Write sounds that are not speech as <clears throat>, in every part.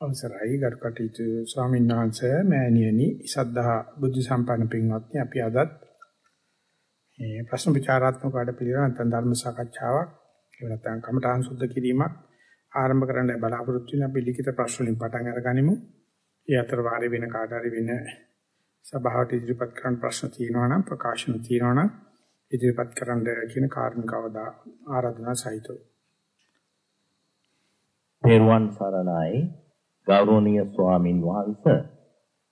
අවසරයි ගරුකටයුතු ස්වාමීන් වහන්සේ මෑණියනි සද්ධා බුද්ධ සම්පන්න පින්වත්නි අපි අදත් මේ ප්‍රශ්න විචාරාත්මක වැඩ පිළිවෙල නැත්නම් ධර්ම සාකච්ඡාවක් එහෙම නැත්නම් කමඨාන් සුද්ධ කිරීමක් ආරම්භ කරන්න බලාපොරොත්තු වෙන අපි ලිඛිත ප්‍රශ්න වලින් පටන් අරගනිමු. ඒ අතර වාරේ වෙන කාට හරි වෙන සභාවට ඉදිරිපත් කරන්න ප්‍රශ්න තියෙනවා නම් ප්‍රකාශන තියෙනවා නම් ඉදිරිපත් කරන්න කියන කාරණාවදා ආරාධනා සහිතව. පෙරවන් සරණයි ගෞරවනීය ස්වාමින් වහන්සේ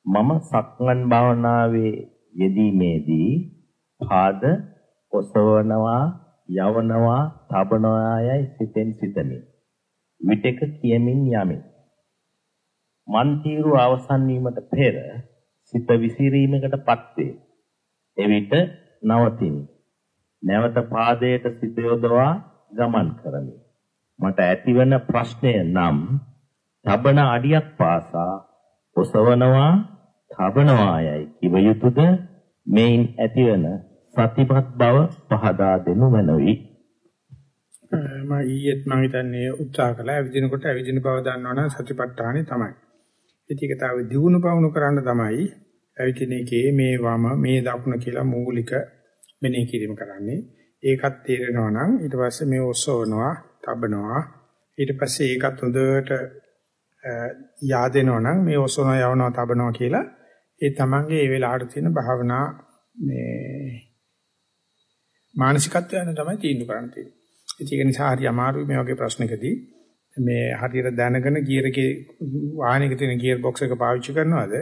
මම සක්මන් භාවනාවේ යෙදීමේදී පාද ඔසවනවා යවනවා තබනවා යයි සිතෙන් සිතමි. විටක කියමින් යමි. මන් තීරු අවසන් වීමට පෙර සිත විසිරීමකටපත් වේ එවිට නවතිමි. නැවත පාදයට සිත යොදවා ගමන් කරමි. මට ඇතිවන ප්‍රශ්නය නම් තබන අඩියක් පාසා ඔසවනවා තබනවා යයි කිව යුතුද? මේන් ඇතිවන සතිපත් බව පහදා දෙනු මැනවි. මම ඊයේත් මම හිතන්නේ උත්සාහ කළා. ඇවිදිනකොට ඇවිදින බව දන්නවනම් සතිපට්ඨානෙ තමයි. ඉතින් ඒක තාම දියුණු පවුණු කරන්න තමයි ඇවිදින එකේ මේ වම මේ දකුණ කියලා මූලික මෙනෙහි කිරීම කරන්නේ. ඒකත් තේරෙනවා නම් ඊට පස්සේ මේ ඔසවනවා, තබනවා. ඊට පස්සේ ඒකත් හොඳට yaadෙනවා නම් මේ ඔසවන යවනවා තබනවා කියලා ඒ තමන්ගේ ඒ වෙලාවට තියෙන භාවනා මේ මානසිකත්වය යන තමයි තීන්දුව කරන්න තියෙන්නේ. ඒක නිසා හරි අමාරුයි මේ වගේ ප්‍රශ්නකදී මේ හරියට දැනගෙන ගියර් එකේ වාහනයක තියෙන ගියර් බොක්ස් එක පාවිච්චි කරනවද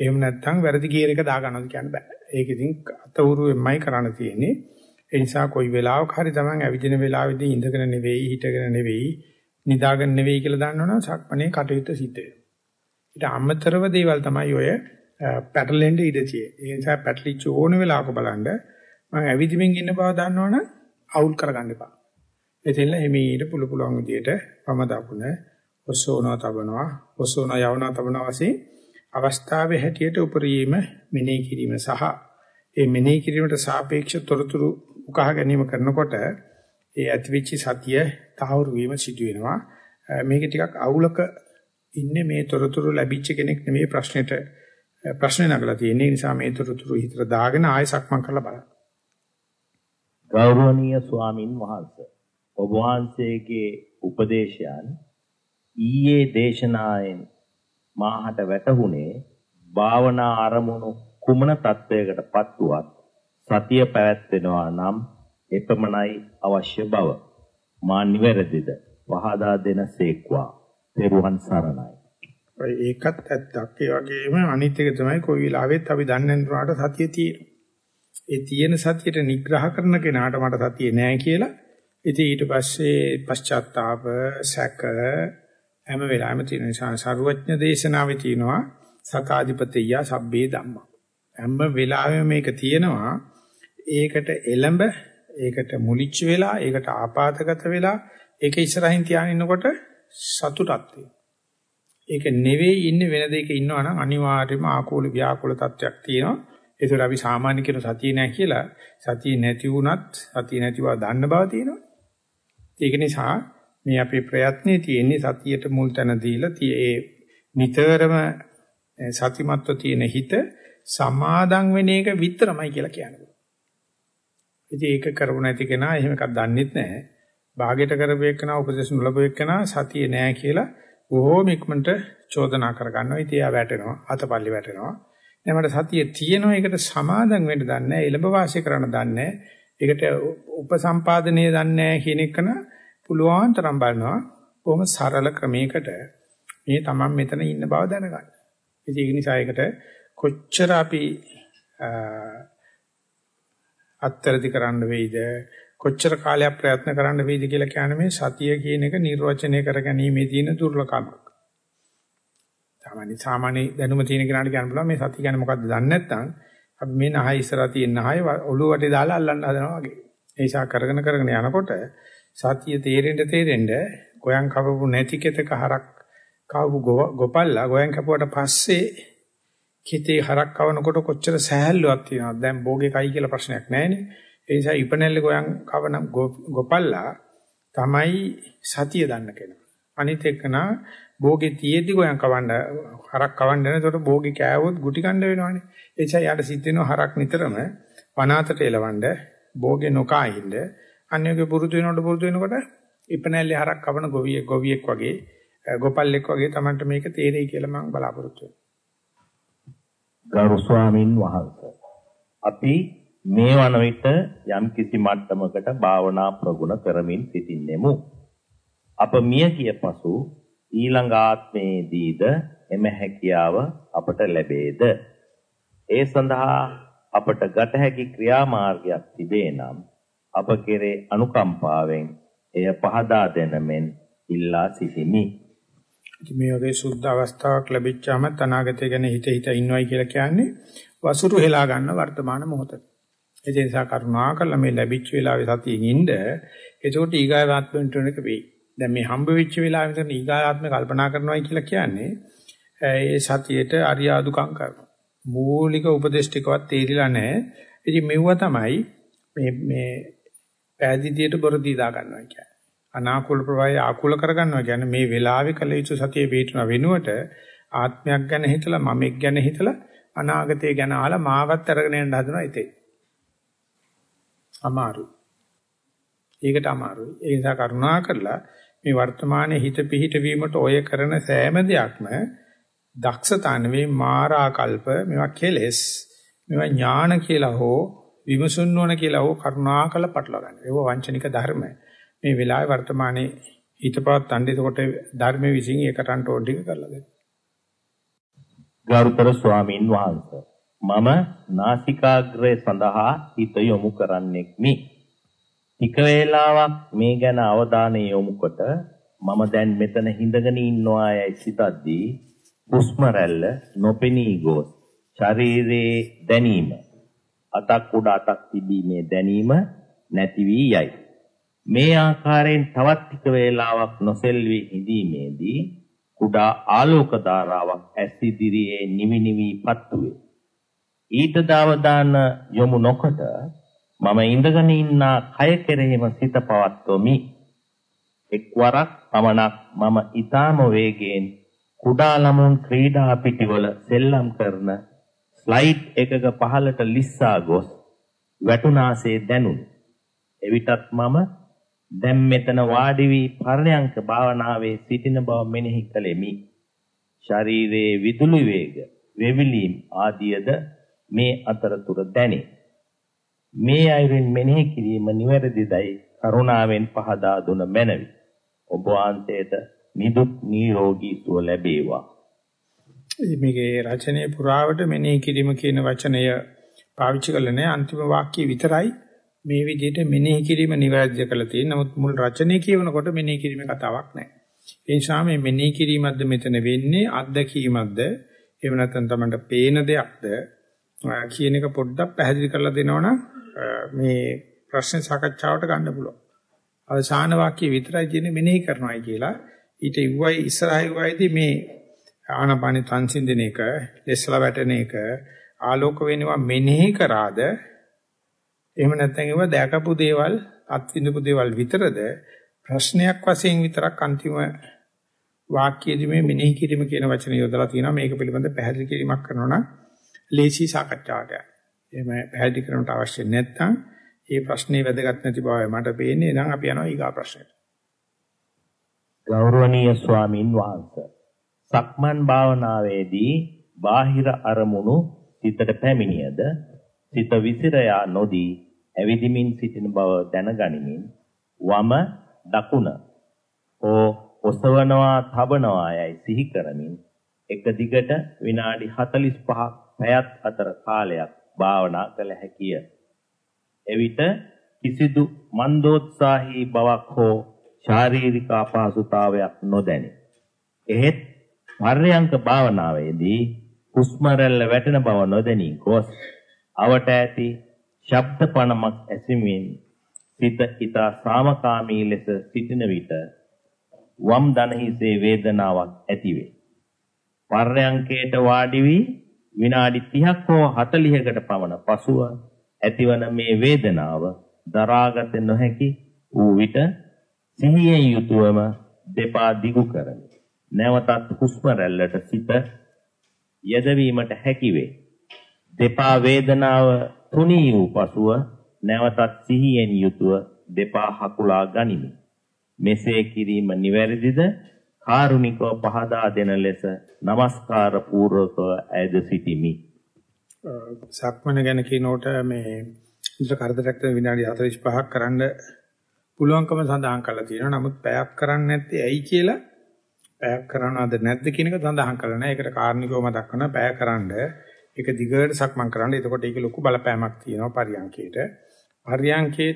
එහෙම නැත්නම් වැරදි ගියර් එක දාගන්නවද කියන්න බෑ. ඒක ඉතින් අතවුරුවෙන්මයි කරන්න තියෙන්නේ. ඒ නිසා කොයි වෙලාවක හරි තමන් ඇවිදින වෙලාවෙදී ඉඳගෙන නෙවෙයි හිටගෙන නෙවෙයි නිදාගෙන නෙවෙයි කියලා දන්නවනම් සක්මණේ කටයුත්ත සිද්ධ වෙනවා. ඊට අමතරව දේවල් තමයි ඔය පැටලෙන්න ඉඩ තියෙන්නේ. ඒ නිසා පැටලිච්ච ඕන වෙලාවක බලන්න මම ඇවිදින්මින් ඉන්න බව දන්නවනම් අවුල් කරගන්න එපා. එතෙල්ල එමීට පුළු පුළුවන් විදියට වම දකුණ ඔසෝනවා තබනවා ඔසෝනවා යවනවා තබනවා වශයෙන් අවස්ථාවේ හැටියට උපරිම මෙනෙහි කිරීම සහ ඒ මෙනෙහි කිරීමට සාපේක්ෂ තොරතුරු උකහා ගැනීම කරනකොට ඒ ඇතිවිච්ච සතිය තහවුරු වීම සිදු වෙනවා. මේක ටිකක් අවුලක ඉන්නේ මේ තොරතුරු ලැබිච්ච කෙනෙක් නෙමෙයි ප්‍රශ්නෙට ප්‍රශ්නේ නගලා තියෙන නිසා මේ තොරතුරු හිතට දාගෙන ආයෙ සක්මන් කරලා බලන්න. ගෞරවනීය ස්වාමින් වහන්සේ ඔබ වහන්සේගේ උපදේශයන් ඊයේ දේශනායෙන් මාහට වැටහුනේ භාවනා අරමුණු කුමන තත්වයකටපත් වුවත් සතිය පැවැත්වෙනවා නම් එපමණයි අවශ්‍ය බව. මා නිවැරදිද? වහදා දෙන සේක්වා. පෙරුවන් සරණයි. ඒකත් ඇත්තක්. ඒ වගේම අනිත් එක තමයි කොයි වෙලාවෙත් අපි දන්නේ නැතුනට සතිය තියෙනවා. ඒ තියෙන සතියට නිග්‍රහ කරන කෙනාට මට සතිය නෑ කියලා. ඉතින් ඊට පස්සේ පශ්චාත්තාප සැක හැම වෙලාවෙම තියෙන නිසා සරුවඥ දේශනාවේ තියෙනවා සතාධිපතිය සබ්බේ ධම්මා. හැම වෙලාවෙම මේක තියෙනවා. ඒකට එළඹ ඒකට මුලිච්ච වෙලා ඒකට ආපాతගත වෙලා ඒක ඉස්සරහින් තියාගෙන ඉන්නකොට සතුටක් තියෙනවා. ඒක නෙවෙයි ඉන්නේ වෙන දෙයක ඉන්නවා නම් අනිවාර්යයෙන්ම ආකූල ව්‍යාකූල තත්වයක් තියෙනවා. ඒතර අපි සාමාන්‍ය කියන සතිය නෑ කියලා සතිය නැති වුණත් සතිය නැති බව දන්න බව තියෙනවා. ඒක නිසා මේ අපේ ප්‍රයත්නයේ තියෙන්නේ සතියට මුල් තැන දීලා tie නිතරම සතිමත්ව තියෙන හිත සමාදන් වෙන එක විතරමයි කියලා කියන්නේ. ඉතින් ඒක කරපො නැති කෙනා එහෙම එකක් දන්නෙත් නැහැ. භාගයට කරපු එක්කනා උපදේශ නොලබු එක්කනා සතිය නැහැ කියලා බොහෝම ඉක්මනට චෝදනා කර ගන්නවා. ඉතින් එයා වැටෙනවා. අතපල්ලි වැටෙනවා. දැන් මට සතිය තියෙනවා. ඒකට සමාදම් වෙන්න දන්නේ නැහැ. එළඹ වාසය කරන්න දන්නේ නැහැ. ඒකට උපසම්පාදනීය දන්නේ නැහැ කියන එකන පුළුවන් තරම් බලනවා. කොහොම සරල ක්‍රමයකට මේ Taman මෙතන ඉන්න බව දැනගන්න. ඉතින් ඒක නිසා ඒකට කොච්චර අපි අත්තරදි කරන්න වෙයිද කොච්චර කාලයක් ප්‍රයත්න කරන්න වෙයිද කියලා කියන්නේ මේ සතිය කියන එක නිර්වචනය කරගැනීමේ තියෙන දුර්ලභකමක්. සාමාන්‍ය සාමාන්‍ය දැනුම තියෙන කෙනාට කියන්න පුළුවන් මේ සතිය කියන්නේ මොකක්ද දන්නේ නැත්නම් අපි මේ නහය ඉස්සරහා තියෙන නහය ඔළුව වටේ දාලා අල්ලන්න හදනවා වගේ. ඒ නිසා කරගෙන කරගෙන යනකොට සතිය තේරෙන්න තේරෙන්න ගෝයන් කපපු නැති කෙතක හරක් කවපු ගොපල්ලා ගෝයන් කපුවට පස්සේ හිතේ හරක් කවනකොට කොච්චර සහැල්ලුවක් තියෙනවද? දැන් භෝගේ කයි කියලා ප්‍රශ්නයක් නැහැනේ. ඒ නිසා ඉපනැල්ල ගෝයන් කවන ගොපල්ලා තමයි සතිය දන්න කෙනා. අනිත් එක්කන භෝගේ තියෙද්දි ගෝයන් කවන්න හරක් කවන්න නැතකොට භෝගේ කෑවොත් ගුටි කන්න වෙනවනේ. ඒ නිසා යාට සිද්ධ වෙනවා හරක් නිතරම වනාතට එලවන්න භෝගේ නොකා ඉන්න. අන්‍යගේ පුරුදු වෙනකොට පුරුදු වෙනකොට ඉපනැල්ලේ හරක් කවන ගොවියෙක් ගොවියෙක් වගේ ගොපල්ලෙක් වගේ Tamanට මේක තේරෙයි කියලා මම බලාපොරොත්තු වෙනවා. ගරු ස්වාමින් වහන්සේ. අපි මේ වන විට යම් කිසි මට්ටමකට භාවනා ප්‍රගුණ කරමින් සිටින්නෙමු. අප මිය ගිය පසු ඊළඟ ආත්මයේදීද එම හැකියාව අපට ලැබේද? ඒ සඳහා අපට ගත හැකි ක්‍රියාමාර්ගයක් තිබේ නම් අප කෙරේ අනුකම්පාවෙන් එය පහදා දෙන මෙන් ඉල්ලා සිටිමි. මේ වගේ සුද්ධ අවස්ථාවක් ලැබිච්චාම අනාගතය ගැන හිත හිත ඉන්නවයි කියලා කියන්නේ වසුරු හෙලා ගන්න වර්තමාන මොහොතේ. ඒ නිසා කරුණා කරලා මේ ලැබිච්ච වෙලාවේ සතියින් ඉන්න. එතකොට ඊගාවාත්මෙන්ට වෙනක වෙයි. දැන් මේ හම්බ වෙච්ච වෙලාවෙ ඉඳන් ඊගාවාත්මේ කල්පනා කරනවායි කියලා කියන්නේ ඒ සතියේට අරියාදුකම් කරනවා. මූලික උපදේශ ටිකවත් තේරිලා නැහැ. ඉතින් මෙවුව තමයි මේ මේ පෑදීතියට බොරදී දා ගන්නවා කියන්නේ. අනාකූල ප්‍රවාහය ආකූල කරගන්නවා කියන්නේ මේ වෙලාවේ කල යුතු සතිය පිටන වෙනුවට ආත්මයක් ගැන හිතලා මමෙක් ගැන හිතලා අනාගතය ගැන අහලා මාවත් අරගෙන යන්න හදනවා ඉතින්. අමාරුයි. ඒකට අමාරුයි. ඒ නිසා කරුණා කරලා මේ වර්තමානයේ හිත පිහිට වීමට ඔය කරන සෑම දෙයක්ම දක්ෂතා නෙවෙයි මාරාකල්ප මේවා කෙලෙස් මේවා ඥාන කියලා හෝ විමසුන් නොන කියලා හෝ කරුණාකල පටලවා ගන්න. ඒව වංචනික ධර්ම. මේ වෙලාවේ වර්තමානයේ හිතපවත් අඬ එතකොට ධර්මයේ විසින් ඒකටන්ට ඕන ටික කරලා දෙන්න. ගරුතර ස්වාමීන් වහන්සේ මම නාසිකාග්‍රය සඳහා හිත යොමු කරන්නෙක්මි. ටික වේලාවක් මේ ගැන අවධානය යොමු කොට මම දැන් මෙතන හිඳගෙන ඉන්නවා යයි සිතද්දී හුස්ම රැල්ල නොපෙනී ගොස් ශරීරයේ දැනීම අතක් උඩ අතක් තිබීමේ දැනීම නැති වී යයි. මේ ආකාරයෙන් තවත් ටික වේලාවක් නොසෙල්වි හිඳීමේදී කුඩා ආලෝක ධාරාවක් ඇස් ඉදිරියේ නිවි නිවි පත්තුවේ. ඊට දාවදාන යොමු නොකොට මම ඉඳගෙන ඉන්න කය කෙරෙහිම සිත පවත්වමි. එක්වරක් පමණක් මම ඊටාම වේගයෙන් කුඩා ළමුන් ක්‍රීඩා පිටිවල සෙල්ලම් කරන ස්ලයිඩ් එකක පහළට ලිස්සා ගොස් වැටුනාසේ දැනුනි. එවිටත් මම දැන් මෙතන වාඩි වී පරණයන්ක භාවනාවේ සිටින බව මෙනෙහි කළෙමි. ශරීරයේ විදුලි වේග, වෙවිලීම් ආදියද මේ අතරතුර දැනේ. මේ අයුරින් මෙනෙහි කිරීම නිවැරදිදයි කරුණාවෙන් පහදා දුන මැනවි. ඔබ වහන්සේට නිදුක් නිරෝගී සුව ලැබේවා. මේකේ රචනයේ පුරාවට මෙනෙහි කිරීම කියන වචනය පාවිච්චි කළේ නැහැ අන්තිම වාක්‍යය විතරයි මේ විදිහට මෙනෙහි කිරීම නිවැරදි කළා තියෙන. නමුත් මුල් රචනයේ කියවනකොට මෙනෙහි කිරීමේ කතාවක් නැහැ. ඒ නිසා මේ මෙනෙහි කිරීමක්ද මෙතන වෙන්නේ අත්දැකීමක්ද එහෙම නැත්නම් තමයි පේන දෙයක්ද කියන එක පොඩ්ඩක් පැහැදිලි කරලා දෙනවනම් මේ ප්‍රශ්න සාකච්ඡාවට ගන්න පුළුවන්. අවසාන වාක්‍ය විතරයි කියන්නේ මෙනෙහි කරනවායි කියලා. ඊට ඉව්වයි ඉස්සරහයි වයිදී මේ ආනපානි සංසිඳන එක, ලෙස්ලා වැටෙන එක, ආලෝක වෙනවා මෙනෙහි කරාද එහෙම නැත්නම් ඒව දැකපු දේවල්, අත්විඳපු දේවල් විතරද ප්‍රශ්නයක් වශයෙන් විතරක් අන්තිම වාක්‍යයේදී මේ මෙනෙහි කිරීම කියන වචනේ යොදලා තියෙනවා. මේක පිළිබඳ පැහැදිලි කිරීමක් කරනවා නම් ලේසි සාකච්ඡාවට. එහෙම පැහැදිලි කරන්නට අවශ්‍ය නැත්නම් මේ ප්‍රශ්නේ වැදගත් නැති බවයි මට පේන්නේ. නම් අපි යනවා ඊගා ප්‍රශ්නෙට. ගෞරවනීය ස්වාමින් වහන්සේ. සක්මන් භාවනාවේදී බාහිර අරමුණු සිතට පැමිණියද සිත විසිර යා නොදී ඇවිදිමින් සිටින බව දැනගනිමින් වම දකුණ හෝ ඔසවනවා තබනවා යයි සිහි කරමින් එක දිගට විනාඩි 45ක් පැයක් අතර කාලයක් භාවනා කළ හැකිය. එවිට කිසිදු මන්දෝත්සාහී බවක් හෝ ශාරීරික අපහසුතාවයක් නොදැනේ. එහෙත් පර්යංක භාවනාවේදී හුස්ම රැල්ල වැටෙන බව නොදැනී ගොස් අවට ඇති ශබ්ද පණමක් ඇසීමෙන් සිත ඊතා සාමකාමී ලෙස සිටින විට වම් දනහිසේ වේදනාවක් ඇතිවේ. පර්යංකයට වාඩි වී විනාඩි 30ක් හෝ 40කට පමණ පසුව ඇතිවන මේ වේදනාව දරාගත නොහැකි වූ විට සිහියෙන් යුතුවම දෙපා දිගු කරමි. නැවතත් හුස්ම රැල්ලට සිත යදවීමට හැකි වේ. දෙපා වේදනාව තුනී වූ පසුව නැවතත් සිහියෙන් යුතුව දෙපා හකුලා ගනිමි. මෙසේ කිරීම නිවැරදිද? කාරුණිකව පහදා දෙන ලෙස নমස්කාර පූර්වකව ඇද සිටිමි. සක්මන ගැන කියනකොට මේ ඉතල කරදරයක් විනාඩි 45ක් කරන්න පුළුවන්කම සඳහන් කරලා තියෙනවා. නමුත් පැයක් කරන්නේ නැත්තේ ඇයි කියලා පැයක් කරනවද නැද්ද කියන එක සඳහන් කරලා නැහැ. ඒකට කාරණිකව මතක් කරනවා පැය කරන්න. ඒක දිගට සක්මන් කරන්න. එතකොට ඒක ලොකු බලපෑමක් තියෙනවා පරියන්කේට. පරියන්කේ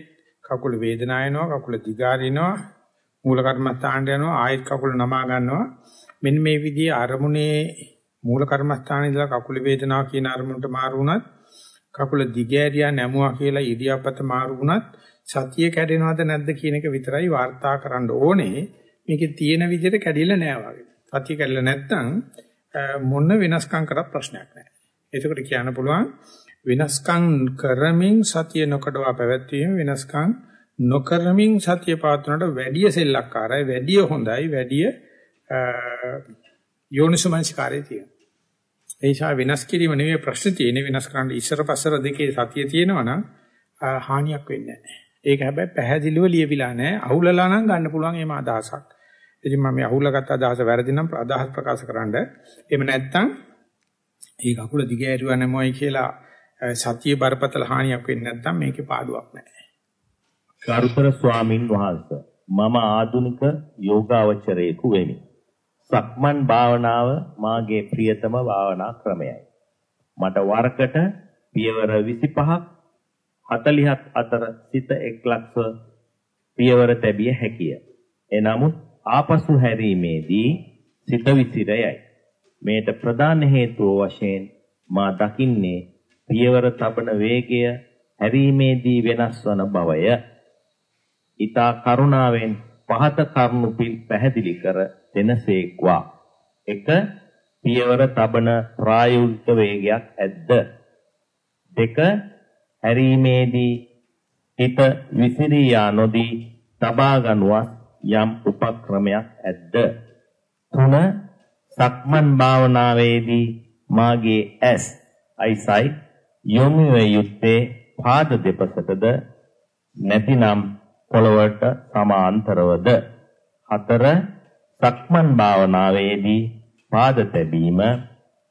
කකුල වේදනාව එනවා, කකුල දිගාරිනවා, මූල කර්මස්ථානට යනවා, ආයෙත් කකුල නමා ගන්නවා. මෙන්න මේ විදිහේ අරමුණේ මූල කර්මස්ථානයේ ඉඳලා කකුල වේදනාව කියන අරමුණට මාරු වුණත්, කකුල දිගෑරියා නැමුවා කියලා ඉරියාපත මාරු වුණත් සතිය කැඩෙනවද නැද්ද කියන එක විතරයි වාර්තා කරන්න ඕනේ. මේකේ තියෙන විදිහට කැඩිලා නෑ වගේ. සතිය කැඩලා නැත්නම් මොන වෙනස්කම් කරත් ප්‍රශ්නයක් නෑ. එතකොට කියන්න පුළුවන් වෙනස්කම් කරමින් සතිය නොකඩවා පැවැත්වීම වෙනස්කම් නොකරමින් සතිය පවත්වනට වැඩිය සෙල්ලක්කාරයි වැඩිය හොඳයි වැඩිය යෝනිසමනස්කාරය තියෙනවා. ඒ නිසා වෙනස් කිරීම නෙවෙයි ප්‍රශ්නේ තියෙන්නේ වෙනස් කරන්න ඉස්සර පස්සර දෙකේ සතිය තියෙනවා නම් හානියක් වෙන්නේ නැහැ. ඒක හැබැයි පැහැදිලිව ලියවිලා නැහැ. අහුලලා නම් ගන්න පුළුවන් එහෙම අදහසක්. ඉතින් මම මේ අහුලගත්ත අදහස වැරදි නම් අදහස් ප්‍රකාශ කරන්න. එහෙම නැත්නම් ඒක අකුල දිග ඇරුවා නැමොයි කියලා සතිය බරපතල හානියක් වෙන්නේ නැත්නම් මේකේ පාඩුවක් නැහැ. ගරුතර ස්වාමින් වහන්සේ මම ආදුනික යෝගාවචරයෙකු වෙමි. සක්මන් භාවනාව මාගේ ප්‍රියතම භාවනා ක්‍රමයයි. මට වරකට පියවර 25ක් 40ක් අතර සිත එක්ලක්ව පියවර තැබිය හැකිය. එනමුත් ආපසු හැරීමේදී සිත විසිරයයි. මේට ප්‍රධාන හේතුව වශයෙන් මා දකින්නේ පියවර තබන වේගය හැරීමේදී වෙනස් වන බවය. ඊතා කරුණාවෙන් පහත කරුණු පැහැදිලි කර දෙනසේක්වා. 1. පියවර තබන ප්‍රායෝගික වේගයක් ඇද්ද? 2. හැරීමේදී හිත විසිරී යා නොදී තබා ගනුවත් යම් උපක්‍රමයක් ඇද්ද? 3. සක්මන් භාවනාවේදී මාගේ ඇස් eyesight යොමු වේ යුත්තේ පාද දෙපසටද නැතිනම් පොළවට සමාන්තරවද? 4. සක්මන් භාවනාවේදී පාද තැබීම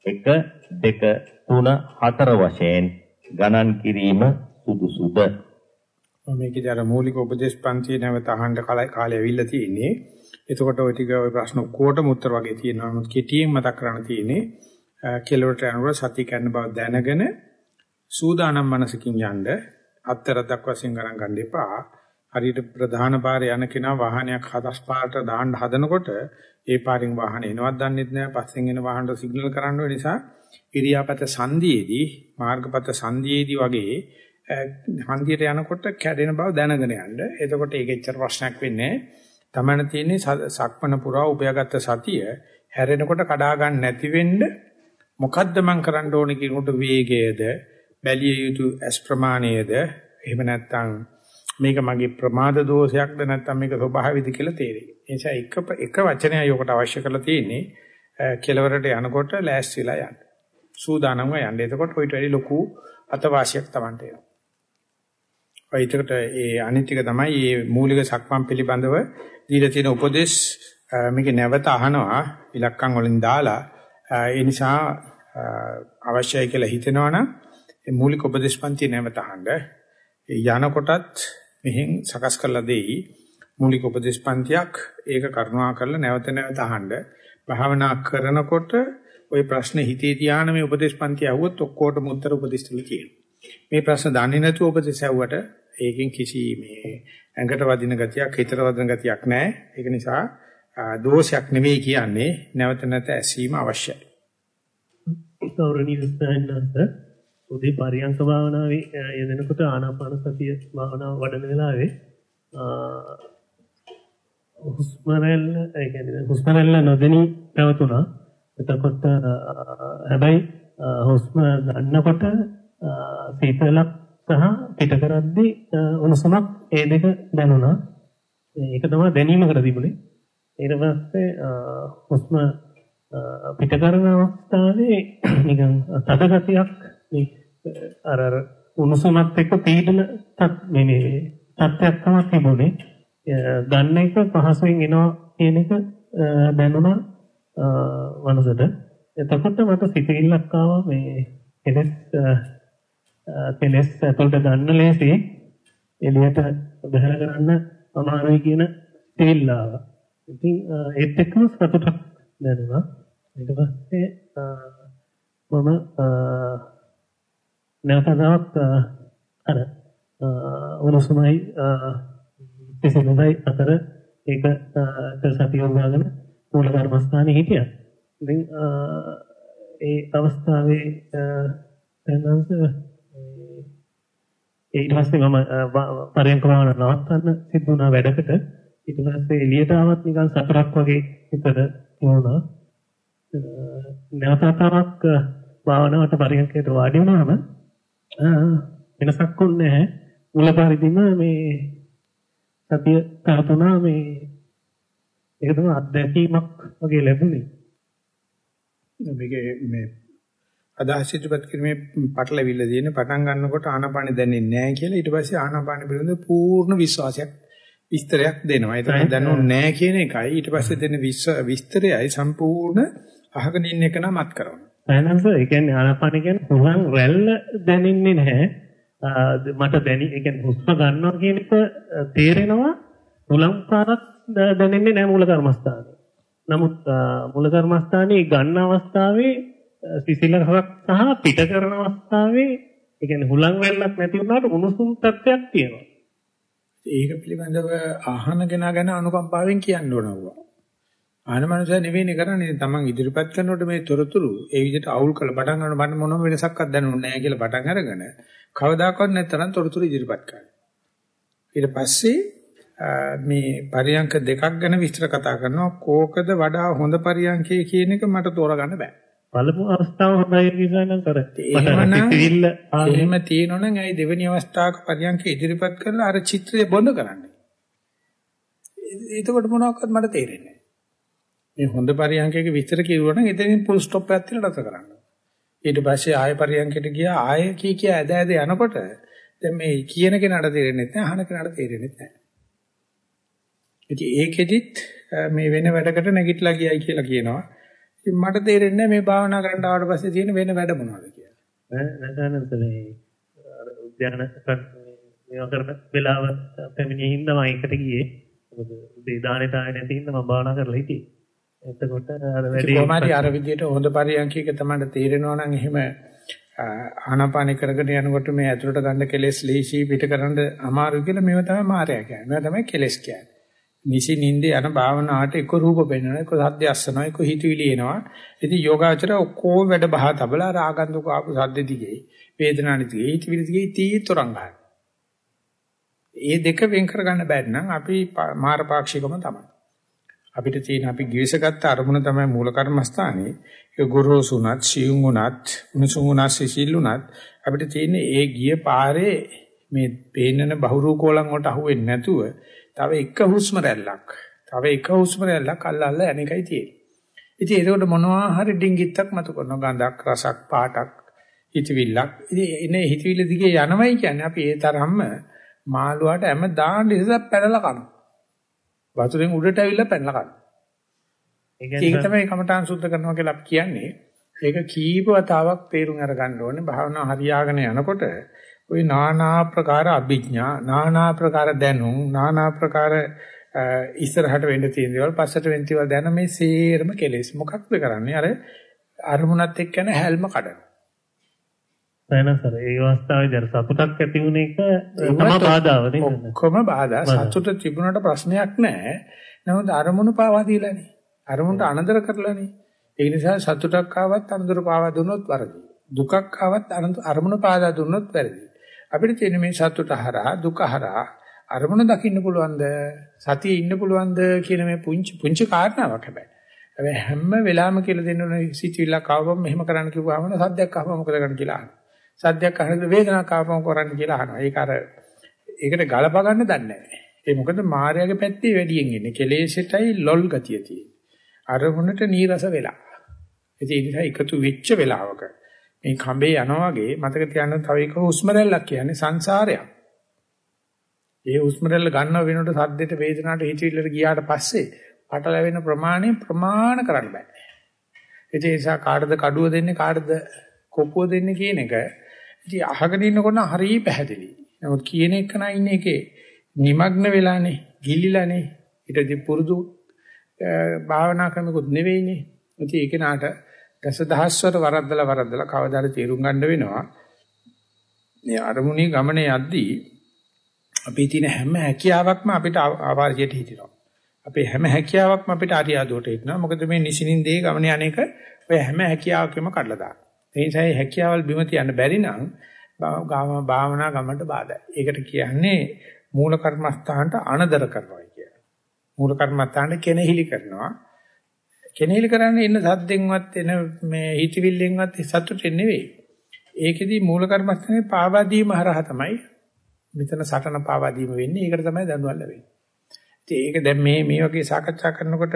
1 2 3 4 වශයෙන් ගණන් කිරීම සුදුසුද මේකේ අර මූලික උපදේශ පන්ති නැවත අහන්න කාලය ඇවිල්ලා තියෙන්නේ. එතකොට ওই ටික ওই ප්‍රශ්න ඔක්කොටම උත්තර වගේ තියෙනවා. නමුත් කෙටියෙන් මතක් කරන්න තියෙන්නේ කෙලවරට යනකොට සතිය කරන බව දැනගෙන සූදානම් මනසකින් යන්න අත්තරක් වශයෙන් ගණන් ගන්න එපා. හරියට ප්‍රධාන පාරේ යන කෙනා වාහනයක් හදස් පාරට දාන්න හදනකොට ඒ පාරෙන් වාහන එනවත් දන්නෙත් නෑ පස්සෙන් එන වාහනට සිග්නල් කරන්න ඕන නිසා ඉරියාපත සංදියේදී මාර්ගපත සංදියේදී වගේ හන්දියට යනකොට කැඩෙන බව දැනගෙන යන්න. එතකොට ඒක එච්චර ප්‍රශ්නයක් වෙන්නේ තමන තියෙන්නේ සක්මන පුරා උපයාගත්ත සතිය හැරෙනකොට කඩා ගන්න නැති වෙන්න මොකද්ද මම කරන්න ඕනේ කියනකොට වේගයද බැලිය යුතු ඇස් ප්‍රමාණයද එහෙම නැත්නම් මේක මගේ ප්‍රමාද දෝෂයක්ද නැත්නම් මේක ස්වභාවිකද කියලා තේරෙයි. ඒ නිසා එක එක වචනයයි ඔකට අවශ්‍ය කරලා තියෙන්නේ කෙලවරට යනකොට ලෑස්තිලා යන්න. සූදානම්ව යන්න. එතකොට ඔයිට වැඩි ලොකු අතවාසියක් Tamante එනවා. ඔයිතකට ඒ අනිත් එක තමයි මේ මූලික සක්මන් පිළිබඳව දීලා තියෙන උපදේශ මේක නැවත අහනවා ඉලක්කම් වලින් දාලා ඒ නිසා අවශ්‍යයි කියලා හිතෙනවනම් මේ මූලික උපදේශ පන්ති නැවත අහන්න. යනකොටත් මෙහෙන් සකස් කරලා දෙයි. මූලික උපදේශ පන්තියක් ඒක කරුණා කරලා නැවත නැවත අහන්න. භාවනා කරනකොට ওই ප්‍රශ්න හිතේ තියාන මේ උපදේශ පන්ති අහුවොත් ඔක්කොටම උත්තර උපදේශ දෙල තියෙනවා. මේ ප්‍රශ්න දන්නේ නැතුව උපදේශ ඇහුවට ඒකෙන් කිසි මේ ඇඟට වදින ගතියක් හිතට වදින ගතියක් නැහැ ඒක නිසා දෝෂයක් නෙවෙයි කියන්නේ නැවත නැවත ඇසීම අවශ්‍යයි ගෞරවනීය ස්ථානන්ත උදේ පරියංක භාවනාවේ යෙදෙනකොට ආනාපාන සතිය භාවනාව වඩන වෙලාවේ හුස්ම රැල්ල ඒ කියන්නේ හුස්ම රැල්ල නොදෙනී පැවතුණා. එතකොට හැබැයි හුස්ම ගන්නකොට සීතලක් සහ පිට කරද්දී උණුසුමක් ඒ දෙක දැනුණා. ඒක තමයි දැනීමකට තිබුණේ. ඊට පස්සේ හුස්ම පිට කරන අවස්ථාවේ <clears throat> නිකන් තද ගතියක් මේ අර අර උණුසුමත් එක්ක පීඩන මේ මේ තත්ත්වයක් තමයි තිබුණේ. ගන්න එක පහසුවෙන් එනවා කියන එක දැනුණා මනසට. එතකොට මට සිතිවිල්ලක් ආවා මේ කෙලස් කෙලස් ඇතුළට ගන්න ලේසි එළියට බහැර කරන්න අමාරුයි කියන සිතිවිල්ල ආවා. ඉතින් ඒත් එක්කම සතුටක් දැනුණා. ඊට පස්සේ මම නැවතත් අර උණුසුමයි පිසිනුයි අතර ඒක සතිය වගාගෙන මූල කර්මස්ථානයේ හිටියා. ඉතින් ඒ අවස්ථාවේ දැනන්ස ඊට පස්සේ මම පරයන්ක භාවන නවත්තන්න සිද්ධ වුණා වැඩකට. ඊට පස්සේ එළියට ආවත් නිකන් සතරක් වගේ හිතට වුණා. නැවතතාවක් භාවනාවට පරයන්කයට වාඩි වුණාම වෙනසක් වුණේ නැහැ. මුලපරිදිම මේ සතිය තරතුණා මේ ඒක තමයි අත්දැකීමක් වගේ ලැබුණේ. මේකේ මේ අදහස් ඉදිරිපත් කිරීමේ පටලවිල්ල තියෙන පටන් ගන්නකොට ආනාපානෙ දැනෙන්නේ නැහැ කියලා ඊට පස්සේ ආනාපානෙ පිළිබඳ පූර්ණ විශ්වාසයක් විස්තරයක් දෙනවා. ඒක දැනුන්නේ නැහැ කියන එකයි ඊට පස්සේ දෙන විස්තරයයි සම්පූර්ණ අහගෙන ඉන්න එක නමත් කරනවා. එහෙනම් ඒ කියන්නේ ආනාපාන කියන්නේ හුඟන් රැල්ල දැනෙන්නේ නැහැ. මට දැනි ඒ කියන්නේ හුස්ම ගන්නවා කියන එක තේරෙනවා මුලම් පාරක් දැනෙන්නේ නැහැ මූල කර්මස්ථානේ. නමුත් මූල කර්මස්ථානේ ගන්න අවස්ථාවේ සිසිලකක් සහ පිට කරන අවස්ථාවේ ඒ කියන්නේ හුලං වැල්ලක් නැති වුණාට උණුසුම් තත්ත්වයක් තියෙනවා. ඒක පිළිබඳව අහන කෙනා ගැන අනුකම්පාවෙන් කියන්න ඕනවා. ආන මනුස්සය නෙවෙයිනේ කරන්නේ තමන් ඉදිරිපත් කරනකොට මේ තොරතුරු ඒ විදිහට අවුල් කරලා පටන් ගන්න මට මොනම වෙනසක්වත් දැනුන්නේ නැහැ කියලා පටන් අරගෙන කවදාකවත් නැත්තරම් තොරතුරු ඉදිරිපත් කරනවා. ඊට පස්සේ මේ පරියංක දෙකක් ගැන විස්තර කතා කරනවා කෝකද වඩා හොඳ පරියංකය කියන එක මට තෝරගන්න බෑ. පළමු අවස්ථාව හොඳයි කියලා නම් කරත් එහෙමනම් එහෙම තියෙනවනම් ඇයි දෙවෙනි අවස්ථාවක පරියංක ඉදිරිපත් කරලා අර චිත්‍රය බොඳ කරන්නේ. එතකොට මොනවක්වත් මට තේරෙන්නේ මේ හොඳ පරියන්කයක විස්තර කිව්වොත් නම් එතනින් ෆුල් ස්ටොප් එකක් තියලා රස කරන්න. ඊට පස්සේ ආය පරියන්කයට ගියා ආය කී කිය ඇද ඇද යනකොට දැන් මේ කියන කෙනාට තේරෙන්නේ නැහැ අහන කෙනාට තේරෙන්නේ නැහැ. ඉතින් ඒකෙදිත් මේ වෙන වැඩකට නැගිටලා ගියයි කියලා කියනවා. ඉතින් මට තේරෙන්නේ මේ භාවනා කරන්න ආවට පස්සේ තියෙන වෙන වැඩ මොනවද කියලා. නැතනත් මේ උද්‍යාන මේවා කරන වෙලාව පැමිණිය හින්දා මම එකට ගියේ. මොකද උදේ දානෙට ආයේ නැති හින්දා මම භාවනා කරලා හිටියේ. එතකොට අර වැඩි කොහොමද අර විදියට හොඳ පරියන්කයක තමයි තේරෙනවා නම් එහෙම ආනාපාන කරගෙන යනකොට මේ ඇතුළට ගන්න කෙලෙස් ලීසි පිට කරන්න අමාරු කියලා මේව තමයි මායя කියන්නේ. මේව තමයි කෙලෙස් කියන්නේ. නිසි නින්ද යන භාවනාවට එක රූප පෙන්වනවා, එක සද්ද අස්සනවා, එක හිතවිලි එනවා. ඉතින් යෝගාචර ඔක්කොම වැඩ බහ තබලා රාගන්තුක ආපු සද්ද දිගේ, වේදනානි දිගේ, හිතවිලි දිගේ තීතරං ගන්න. ඒ දෙක වෙන් කරගන්න බැරි නම් අපි මාරපාක්ෂිකම තමයි. අපිට තියෙන අපි ගිවිසගත්ත අරමුණ තමයි මූල කර්මස්ථානේ. ඒ ගුරුසුණත්, සියුම්ුණත්, උණුසුමුණත්, සිසිල්ුණත් අපිට තියෙන ඒ ගිය පාරේ මේ පේනන බහුරූකෝලම් වලට අහුවෙන්නේ නැතුව තව එක හුස්ම රැල්ලක්, තව එක හුස්ම රැල්ලක් අල්ල අල්ල අනේකයි තියෙන්නේ. ඉතින් ඒකට මොනවා හරි ඩිංගිත්තක් මතු කරනවා ගඳක්, රසක්, පාටක්, හිතවිල්ලක්. ඉතින් එනේ හිතවිල්ල දිගේ යනවයි කියන්නේ අපි ඒ තරම්ම මාළුවාට හැම දාන්න ඉස්සෙල්ලා පැනලා කනවා. වතුරෙන් උඩට ඇවිල්ලා පැනලා කනවා. ඒක තමයි කමඨාන් සුද්ධ කරනවා කියලා අපි කියන්නේ. ඒක කීප වතාවක් තේරුම් අරගන්න ඕනේ. භාවනා හරියාගෙන යනකොට ওই নানা ප්‍රකාර අභිඥා, নানা ප්‍රකාර දැනුම්, নানা ප්‍රකාර ඉස්සරහට වෙන්න තියෙන දේවල්, පස්සට වෙන්න දේවල් දැන මේ සේරම කෙලෙස්. මොකක්ද කරන්නේ? අර අරමුණත් එක්ක යන හැල්ම කඩනවා. නැනසර ඒ අවස්ථාවේදී අර සතුටක් ඇති වුණ එක තමයි බාධාව නේද? ඔක්කොම බාධා. සතුට තිබුණාට ප්‍රශ්නයක් නැහැ. නමුත් අරමුණු පාවා දීලානේ. අරමුණට අනදර කරලානේ. ඒ නිසා සතුටක් ආවත් අනදර පාවා දුන්නොත් වරදි. දුකක් ආවත් අරමුණු පාදා දුන්නොත් වැරදි. අපිට තියෙන මේ සතුට හරහා දුක හරහා අරමුණ දකින්න පුළුවන්ද? සතියේ ඉන්න පුළුවන්ද කියන මේ පුංචි පුංචි කාරණාවක් හැබැයි. හැබැයි හැම වෙලාවෙම කියලා දෙන්න ඕන සිතිවිල්ලක් ආවම මෙහෙම කරන්න කිව්වම සද්දයක් ආවම මොකද කරන්න කියලා අහනවා. සද්දයක් අහනකොට වේදනාවක් ආවම කරන්න කියලා අහනවා. ඒක අර ඒකට ගලප ගන්න දන්නේ නැහැ. ඒ මොකද මායාවේ පැත්තේ වැඩියෙන් ඉන්නේ. කෙලෙසටයි ලොල් ගතිය තියෙන්නේ. අරමුණට නීරස වෙලා. ඒ නිසා එකතු වෙච්ච වෙලාවක මේ කඹේ යනවා වගේ මතක තියාගන්න තව එක හුස්ම රැල්ලක් කියන්නේ සංසාරයක්. ඒ හුස්ම රැල්ල ගන්නව වෙනකොට සද්දෙට වේදනාවට හිතවිල්ලට ගියාට පස්සේ පටලැවෙන ප්‍රමාණය ප්‍රමාණ කරන්න බෑ. ඒ නිසා කාටද කඩුව දෙන්නේ කාටද කොපුව දෙන්නේ කියන එක ඉතින් අහගෙන ඉන්නකොට හරිය පැහැදිලි. නමුත් කියන එක නා ඉන්නේ එකේ নিমগ্ন වෙලානේ, ගිලිලානේ. ඊටදී පුරුදු භාවනා ක්‍රමකුත් නෙවෙයිනේ. ඉතින් ඒක නාට දසදහස්වර වරද්දලා වරද්දලා කවදාද තේරුම් ගන්න වෙනවා. මේ අරමුණේ ගමනේ යද්දී අපේ තියෙන හැම හැකියාවක්ම අපිට ආවාර්යයට හිටිනවා. අපේ හැම හැකියාවක්ම අපිට අරියාදුවට හිටිනවා. මොකද මේ නිසිනින්දේ ගමනේ අනේක ඔය හැම හැකියාවකම කඩලා දානවා. ඒ නිසා මේ හැකියාවල් බිම තියන්න බැරි නම් භාවනා ගමන්ට බාධායි. ඒකට කියන්නේ මූල කර්මස්ථානට අනදර කරනවා කියලා. මූල කර්මස්ථානට කෙනෙහිලි කරනවා. කෙනෙහිලි කරන්නේ ඉන්න සද්දෙන්වත් එන මේ හිතවිල්ලෙන්වත් සතුටෙන් නෙවෙයි. ඒකෙදි මූල කර්මස්ථානේ පාවා දීම හරහා තමයි මෙතන සටන පාවා දීම වෙන්නේ. ඒකට තමයි දඬුවම් ලැබෙන්නේ. ඉතින් ඒක දැන් මේ මේ වගේ සාකච්ඡා කරනකොට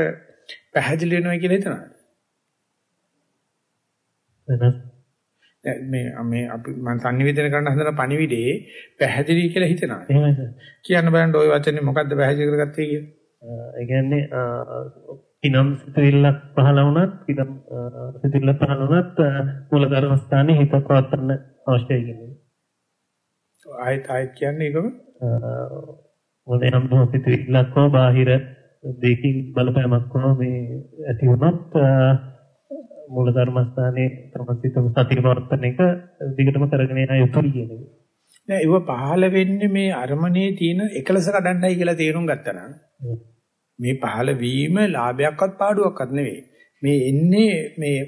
පැහැදිලි වෙනවා කියලා හිතනවා. මේ මේ අපි මම sannivedana කරන්න හදන පණිවිඩේ පැහැදිලි කියලා හිතනවා. එහෙමයි. කියන්න බලන්න ওই වචනේ මොකද්ද පැහැදිලි කරගත්තේ කියලා. ඒ කියන්නේ කිනම් සිතුවිල්ලක් පහළ වුණත් කිනම් සිතුවිල්ල පහළ වුණත් මූල කර්මස්ථානයේ හිත පවත්වන්න අවශ්‍යයි කියන්නේ. ආයත් ආයත් කියන්නේ ඒකම මොකද යම් සිතුවිල්ලක් හෝ බාහිර දෙකින් බලපෑමක් හෝ මේ ඇති වුණොත් මූල කර්මස්ථානයේ තමසිත සතිය පවත්තන එක දිගටම කරගෙන යන යුතුයි කියන එක. නෑ ඒව පහළ වෙන්නේ මේ අරමනේ තියෙන එකලස කඩන්නයි කියලා තේරුම් ගත්තා නම් මේ පහළ වීම ලාභයක්වත් පාඩුවක්වත් නෙවෙයි. මේ එන්නේ මේ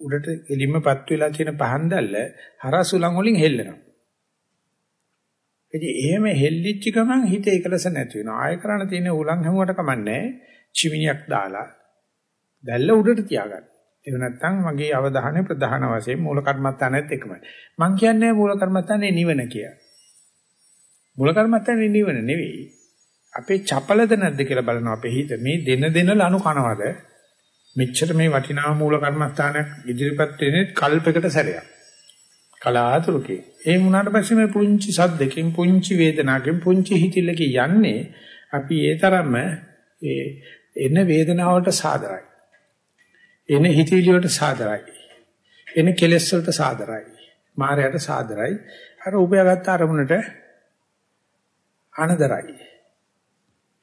උඩට එලින්මපත් වෙලා තියෙන පහන් දැල්ල හරසුලන් වලින් හෙල්ලෙනවා. ඉතින් එහෙම හෙල්ලිච්ච ගමන් හිත එකලස නැති වෙනවා. ආය කරණ තියෙන උලන් හැමුවට කමන්නේ චිමිනියක් දාලා දැල්ල උඩට තියාගන්න. ඒක නැත්තම් මගේ අවධානය ප්‍රධාන වශයෙන් මූල කර්මත්තානෙත් එකමයි. මං කියන්නේ මූල කර්මත්තානේ නිවන කියලා. මූල කර්මත්තානේ නිවන නෙවෙයි. අපේ චපලද නැද්ද කියලා බලනවා අපේ හිත. මේ දෙන දෙන ලනු කනවද? මෙච්චර මේ වටිනා මූල කර්මස්ථානයක් ඉදිරිපත් වෙන්නේ කල්පයකට සැරයක්. කලාතුරකින්. ඒ වුණාට පස්සේ මේ පුංචි සද්දකින් පුංචි වේදනාවකින් පුංචි හිතිලකින් යන්නේ අපි ඒ තරම්ම ඒ එන වේදනාවට සාදරයි. එන හිතවිලි වලට සාදරයි. එන කෙලෙස් වලට සාදරයි. මායයට සාදරයි. අර උපයාගත් අරමුණට අනදරයි.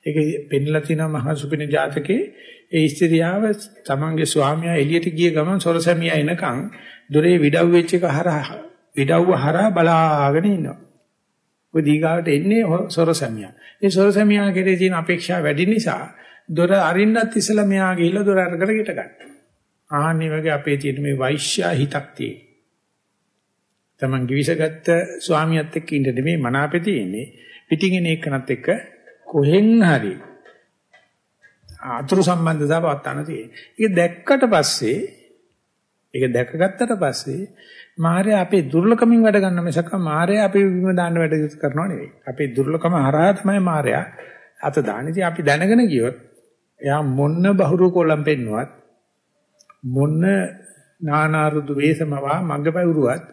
ඒක පෙන්ලා තියෙනවා මහා සුපින ජාතකේ ඒ ස්ත්‍රියව තමන්ගේ ස්වාමියා එළියට ගිය ගමන් සොරසැමියා එනකන් දොරේ විඩව් වෙච්ච එක හරහා විඩව්ව හරහා බලාගෙන ඉන්නවා. ඔය දීගාවට එන්නේ සොරසැමියා. ඒ සොරසැමියා කෙරේ තියෙන අපේක්ෂා වැඩි නිසා දොර අරින්නත් ඉස්සලා මෙයා ගිහිල්ලා දොර අරගෙන ගෙට ගන්න. ආන්නේ වගේ අපේ තියෙන මේ වෛශ්‍යා හිතක් තියෙන. තමන් givisගත්ත ස්වාමියාත් එක්ක ඉන්න නෙමෙයි මනාපේ තියෙන්නේ. පිටින් එන එකනත් එක්ක කොහෙන් හරි ආතුරු සම්බන්ධතාව වත්තන තියෙන්නේ. ඒක දැක්කට පස්සේ ඒක දැකගත්තට පස්සේ මායя අපේ දුර්ලකමින් වැඩ ගන්න මිසක මායя අපේ විම දාන්න වැඩ කරනව නෙවෙයි. අපේ දුර්ලකම හරහා තමයි මායя අත දාන්නේ. අපි දැනගෙන ගියොත් එයා මොන්න බහුරු කොලම් පෙන්නුවත් මොන්න නානාරුදු වේසමවා මග්ගපයුරුවත්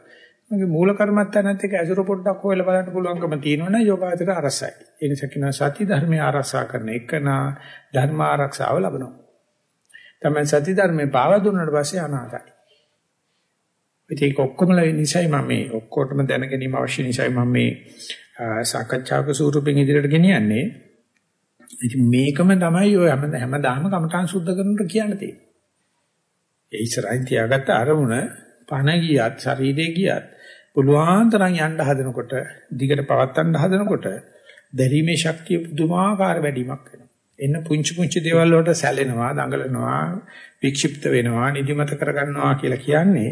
මගේ මූල කර්මත්තනත් එක්ක ඇසුර පොඩ්ඩක් හොයලා බලන්න පුළුවන්කම තියෙනවනේ යෝගාචර අරසයි. ඒ නිසා කියනවා සති ධර්මයේ ආරක්ෂා කරන එකන ධර්ම ආරක්ෂාව ලබනවා. තමයි සති ධර්මයේ පාව දුන්නාට පස්සේ අනාගතයි. ඒක ඔක්කොම නිසයි මම මේ ඔක්කොටම දැන ගැනීම අවශ්‍ය නිසයි මම මේ සාකච්ඡාවක ස්වරූපෙන් ඉදිරියට ගෙනියන්නේ. ඉතින් මේකම තමයි ඔය හැම හැමදාම කමඨාන් සුද්ධ කරනකොට කියන්න තියෙන්නේ. ඒ ඉස්සරහින් තියාගත්ත අරමුණ පණ ගියත් ශරීරේ ගියත් පුළුවන් තරම් යන්න හදනකොට දිගට පවත්තන්න හදනකොට දැරීමේ ශක්තිය පුදුමාකාර වැඩිමක් වෙනවා. එන්න පුංචි පුංචි දේවල් වලට සැලෙනවා, දඟලනවා, වික්ෂිප්ත වෙනවා, නිදිමත කරගන්නවා කියලා කියන්නේ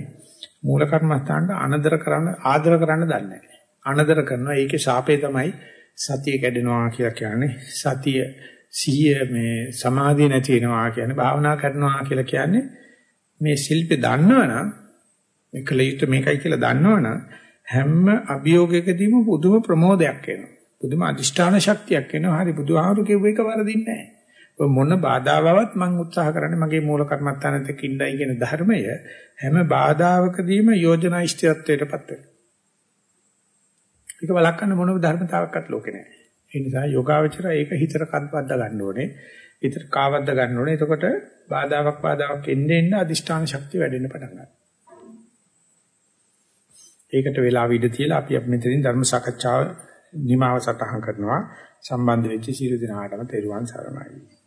මූල කර්මස්ථානට අනදර කරන්න ආදර කරන්න දන්නේ නැහැ. අනදර කරනවා ඒකේ ශාපේ තමයි සතිය කැඩෙනවා කියලා කියන්නේ. සතිය සිහිය මේ සමාධිය නැති වෙනවා කියන්නේ භාවනා කරනවා කියලා කියන්නේ මේ ශිල්පේ දන්නවනම් මේකල යුත් මේකයි කියලා දන්නවනම් හැම අභියෝගයකදීම පුදුම ප්‍රමෝදයක් එනවා. බුදුම අදිෂ්ඨාන ශක්තියක් එනවා. හරි බුදුහාමුදුරු කිව්ව එක වරදින්නේ නැහැ. මොන බාධාවවත් මම උත්සාහ කරන්නේ මගේ මූල කර්මත්තානත් එක්ක ඉඳයි කියන ධර්මය හැම බාධාවකදීම යෝජනා ඉෂ්ටත්වයටපත් වෙනවා. ඒක වළක්වන්න මොනම ධර්මතාවයක්වත් ලෝකේ නැහැ. ඒ නිසා යෝගාවචරය ඒක හිතට කද්වද්ද ගන්න ඕනේ. හිතට කාවද්ද ගන්න ඕනේ. එතකොට බාධාවක් බාධාවක් එන්නේ එන්න අදිෂ්ඨාන ශක්තිය වැඩෙන්න පටන් ගන්නවා. ඒකට වෙලාව ඉඳ තියලා අපි අපි මෙතනින් ධර්ම සාකච්ඡාව නිමාව සටහන් කරනවා. සම්බන්ධ වෙච්ච සියලු දෙනාටම තෙරුවන් සරණයි.